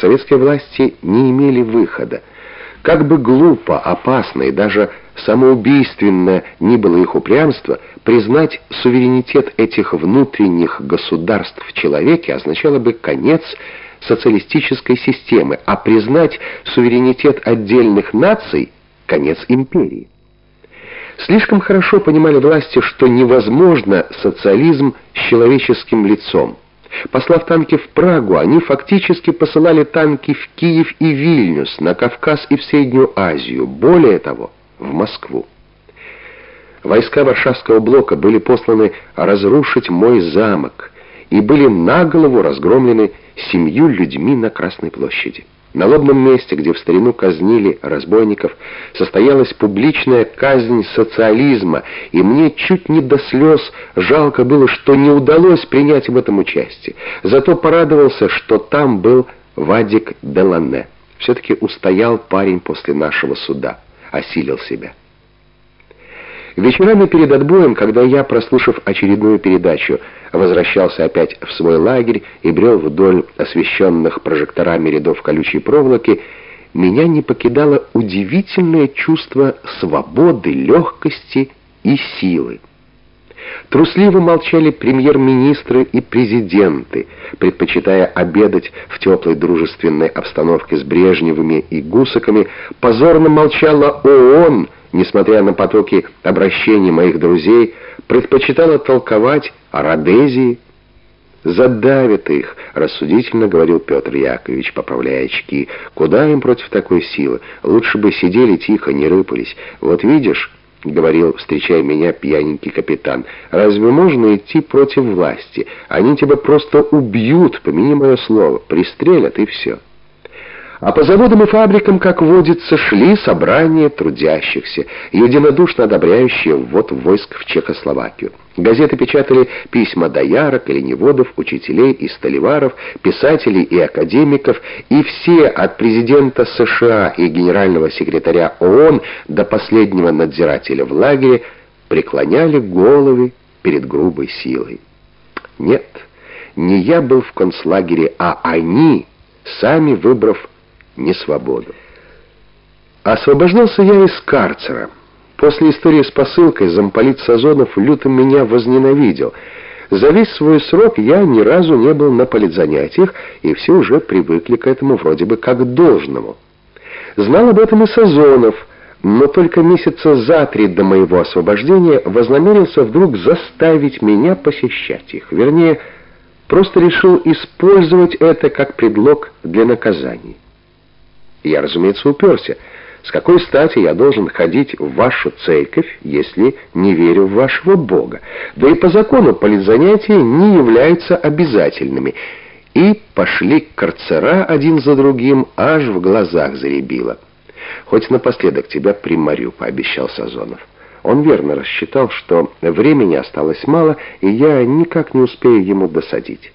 советские власти не имели выхода. Как бы глупо, опасно и даже самоубийственно ни было их упрямство, признать суверенитет этих внутренних государств в человеке означало бы конец социалистической системы, а признать суверенитет отдельных наций — конец империи. Слишком хорошо понимали власти, что невозможно социализм с человеческим лицом. Послав танки в Прагу, они фактически посылали танки в Киев и Вильнюс, на Кавказ и в Среднюю Азию, более того, в Москву. Войска Варшавского блока были посланы разрушить мой замок и были наголову разгромлены семью людьми на Красной площади. На лобном месте, где в старину казнили разбойников, состоялась публичная казнь социализма, и мне чуть не до слез жалко было, что не удалось принять в этом участие. Зато порадовался, что там был Вадик Делане. Все-таки устоял парень после нашего суда, осилил себя. Вечерами перед отбоем, когда я, прослушав очередную передачу, возвращался опять в свой лагерь и брел вдоль освещенных прожекторами рядов колючей проволоки, меня не покидало удивительное чувство свободы, легкости и силы. Трусливо молчали премьер-министры и президенты, предпочитая обедать в теплой дружественной обстановке с Брежневыми и Гусаками. Позорно молчала ООН, несмотря на потоки обращений моих друзей, предпочитала толковать о Родезии. «Задавят их», — рассудительно говорил Петр Яковлевич, поправляя очки. «Куда им против такой силы? Лучше бы сидели тихо, не рыпались. Вот видишь...» — говорил, встречая меня пьяненький капитан. «Разве можно идти против власти? Они тебя просто убьют, помяни мое слово, пристрелят и все». А по заводам и фабрикам, как водится, шли собрания трудящихся, единодушно одобряющие ввод войск в Чехословакию. Газеты печатали письма доярок, оленеводов, учителей и столеваров, писателей и академиков, и все от президента США и генерального секретаря ООН до последнего надзирателя в лагере преклоняли головы перед грубой силой. Нет, не я был в концлагере, а они, сами выбрав не свободу. Освобождался я из карцера. После истории с посылкой замполит Сазонов люто меня возненавидел. За весь свой срок я ни разу не был на политзанятиях, и все уже привыкли к этому вроде бы как должному. Знал об этом и Сазонов, но только месяца за три до моего освобождения вознамерился вдруг заставить меня посещать их. Вернее, просто решил использовать это как предлог для наказания. Я, разумеется, уперся. С какой стати я должен ходить в вашу церковь, если не верю в вашего Бога? Да и по закону политзанятия не являются обязательными. И пошли карцера один за другим, аж в глазах заребило. «Хоть напоследок тебя приморю», — пообещал Сазонов. Он верно рассчитал, что времени осталось мало, и я никак не успею ему досадить.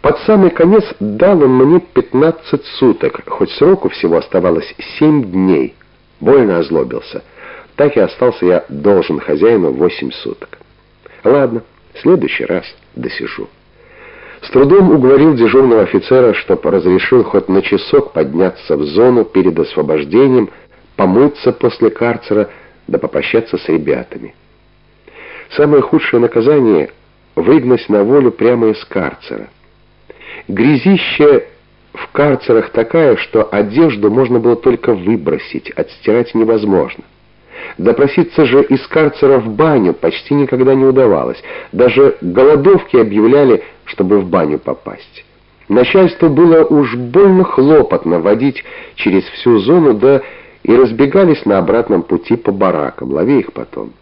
Под самый конец дал он мне 15 суток, хоть сроку всего оставалось 7 дней. Больно озлобился. Так и остался я должен хозяину 8 суток. Ладно, в следующий раз досижу. С трудом уговорил дежурного офицера, чтоб разрешил хоть на часок подняться в зону перед освобождением, помыться после карцера, да попрощаться с ребятами. Самое худшее наказание — выгнать на волю прямо из карцера — Грязище в карцерах такая, что одежду можно было только выбросить, отстирать невозможно. Допроситься же из карцера в баню почти никогда не удавалось. Даже голодовки объявляли, чтобы в баню попасть. Начальству было уж больно хлопотно водить через всю зону, да и разбегались на обратном пути по баракам, лови их потом.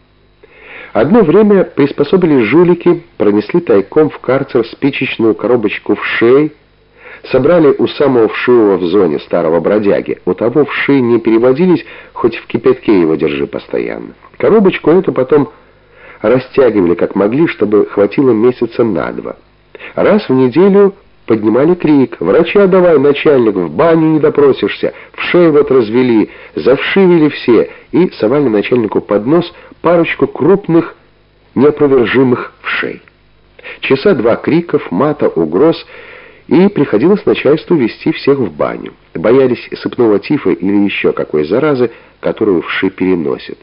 Одно время приспособили жулики, пронесли тайком в карцер спичечную коробочку в шее, собрали у самого вшивого в зоне старого бродяги. У того вши не переводились, хоть в кипятке его держи постоянно. Коробочку эту потом растягивали как могли, чтобы хватило месяца на два. Раз в неделю поднимали крик. «Врача давай, начальник, в баню не допросишься! В шею вот развели, завшивили все!» И совали начальнику под нос парочку крупных, неопровержимых вшей. Часа два криков, мата, угроз, и приходилось начальству вести всех в баню. Боялись сыпного тифа или еще какой заразы, которую вши переносят.